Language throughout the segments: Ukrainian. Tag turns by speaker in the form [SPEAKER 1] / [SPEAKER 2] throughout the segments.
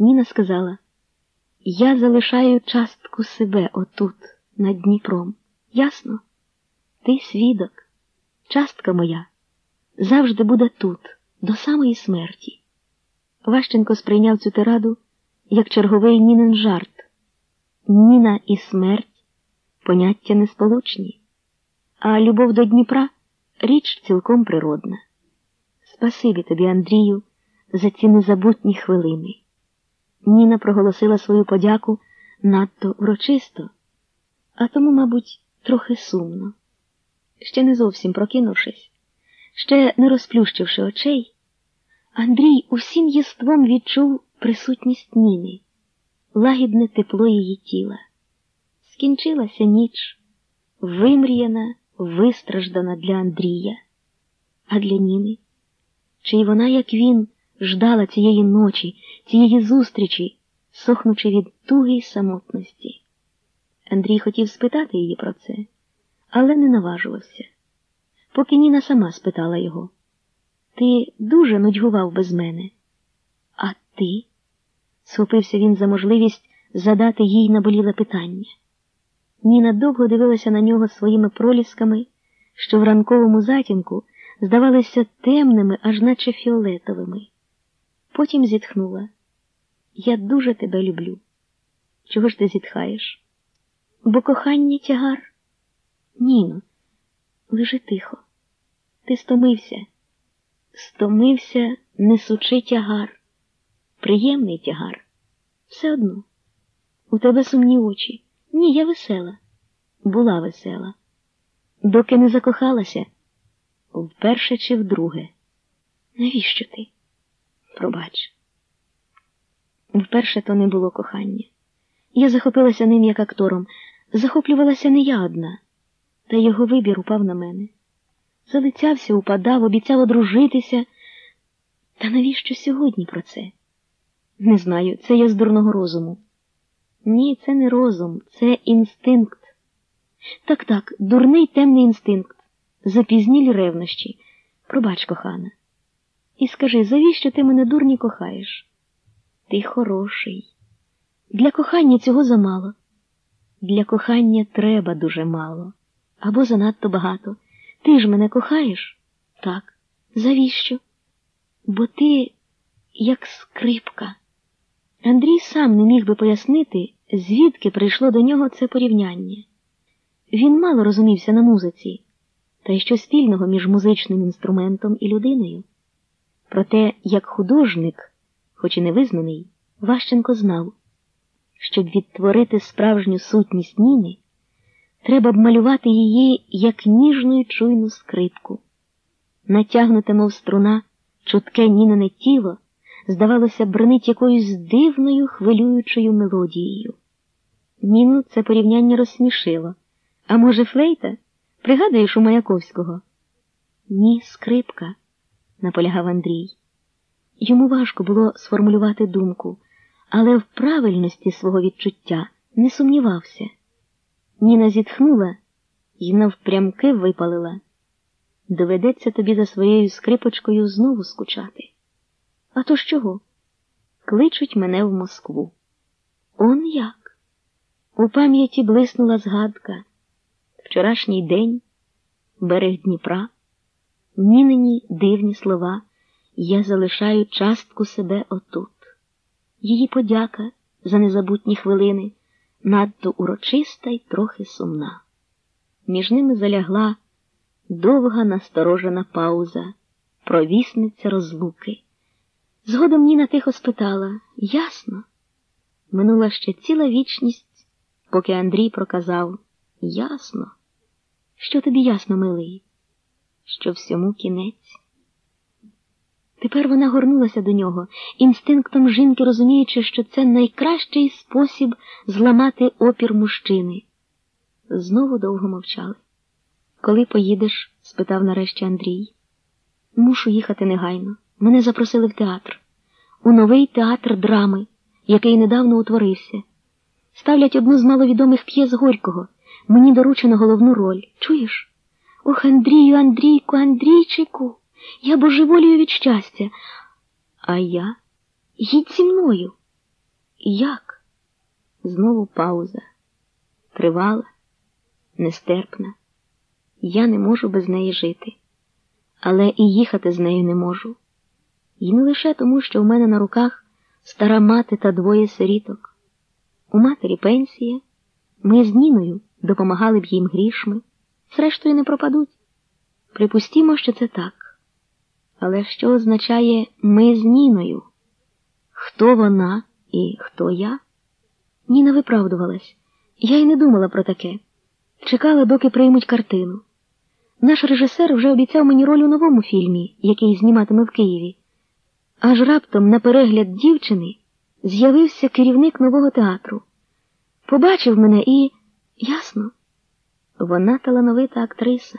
[SPEAKER 1] Ніна сказала, я залишаю частку себе отут, над Дніпром. Ясно? Ти свідок, частка моя завжди буде тут, до самої смерті. Ващенко сприйняв цю тираду як черговий Нінин жарт. Ніна і смерть поняття несполучні, а любов до Дніпра річ цілком природна. Спасибі тобі, Андрію, за ці незабутні хвилини. Ніна проголосила свою подяку надто урочисто, а тому, мабуть, трохи сумно. Ще не зовсім прокинувшись, ще не розплющивши очей, Андрій усім єством відчув присутність Ніни, лагідне тепло її тіла. Скінчилася ніч, вимріяна, вистраждана для Андрія, а для Ніни. Чи й вона, як він, ждала цієї ночі, цієї зустрічі, сохнучи від туги й самотності. Андрій хотів спитати її про це, але не наважувався. Поки Ніна сама спитала його Ти дуже нудьгував без мене. А ти? схопився він за можливість задати їй наболіле питання. Ніна довго дивилася на нього своїми пролісками, що в ранковому затінку здавалися темними, аж наче фіолетовими. Потім зітхнула. Я дуже тебе люблю. Чого ж ти зітхаєш? Бо кохання тягар. Ніно, лежи тихо. Ти стомився. Стомився, несучи тягар. Приємний тягар. Все одно. У тебе сумні очі. Ні, я весела. Була весела. Доки не закохалася, вперше чи вдруге. Навіщо ти? Пробач. Вперше то не було кохання. Я захопилася ним як актором. Захоплювалася не я одна, та його вибір упав на мене. Залицявся, упадав, обіцяв одружитися. Та навіщо сьогодні про це? Не знаю, це я з дурного розуму. Ні, це не розум, це інстинкт. Так, так, дурний темний інстинкт, запізнілі ревнощі. Пробач, кохана. І скажи, завіщо ти мене дурні кохаєш? Ти хороший. Для кохання цього замало. Для кохання треба дуже мало або занадто багато. Ти ж мене кохаєш? Так. Завіщо? Бо ти як скрипка. Андрій сам не міг би пояснити, звідки прийшло до нього це порівняння. Він мало розумівся на музиці, та й що спільного між музичним інструментом і людиною. Проте, як художник, хоч і невизнаний, Ващенко знав, щоб відтворити справжню сутність Ніни, треба б малювати її як ніжну і чуйну скрипку. Натягнуте, мов струна, чутке Нінине тіло, здавалося, бренить якоюсь дивною хвилюючою мелодією. Ніну це порівняння розсмішило. А може, флейта? Пригадуєш у Маяковського? Ні, скрипка, наполягав Андрій. Йому важко було сформулювати думку, але в правильності свого відчуття не сумнівався. Ніна зітхнула і навпрямки випалила. Доведеться тобі за своєю скрипочкою знову скучати. А то з чого? Кличуть мене в Москву. Он як? У пам'яті блиснула згадка. Вчорашній день, берег Дніпра, нінині дивні слова. Я залишаю частку себе отут. Її подяка за незабутні хвилини надто урочиста й трохи сумна. Між ними залягла довга насторожена пауза, провісниця розлуки. Згодом Ніна тихо спитала Ясно? Минула ще ціла вічність, поки Андрій проказав Ясно. Що тобі ясно, милий? Що всьому кінець? Тепер вона горнулася до нього, інстинктом жінки розуміючи, що це найкращий спосіб зламати опір мужчини. Знову довго мовчали. Коли поїдеш? спитав нарешті Андрій. Мушу їхати негайно. Мене запросили в театр, у новий театр драми, який недавно утворився. Ставлять одну з маловідомих п'єс Горького. Мені доручено головну роль. Чуєш? Ох, Андрію, Андрійку, Андрійчику. Я божеволію від щастя. А я? Їдь зі мною. Як? Знову пауза. Тривала, нестерпна. Я не можу без неї жити, але і їхати з нею не можу. І не лише тому, що в мене на руках стара мати та двоє сиріток. У матері пенсія, ми з Ніною допомагали б їм грішми, зрештою не пропадуть. Припустімо, що це так. Але що означає ми з Ніною? Хто вона і хто я? Ніна виправдувалась. Я й не думала про таке. Чекала, доки приймуть картину. Наш режисер вже обіцяв мені роль у новому фільмі, який зніматиме в Києві. Аж раптом на перегляд дівчини з'явився керівник нового театру. Побачив мене і, ясно, вона талановита актриса,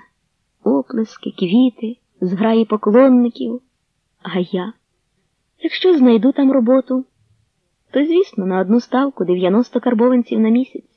[SPEAKER 1] оплески, квіти, зграї поклонників. А я, якщо знайду там роботу, то, звісно, на одну ставку 90 карбованців на місяць.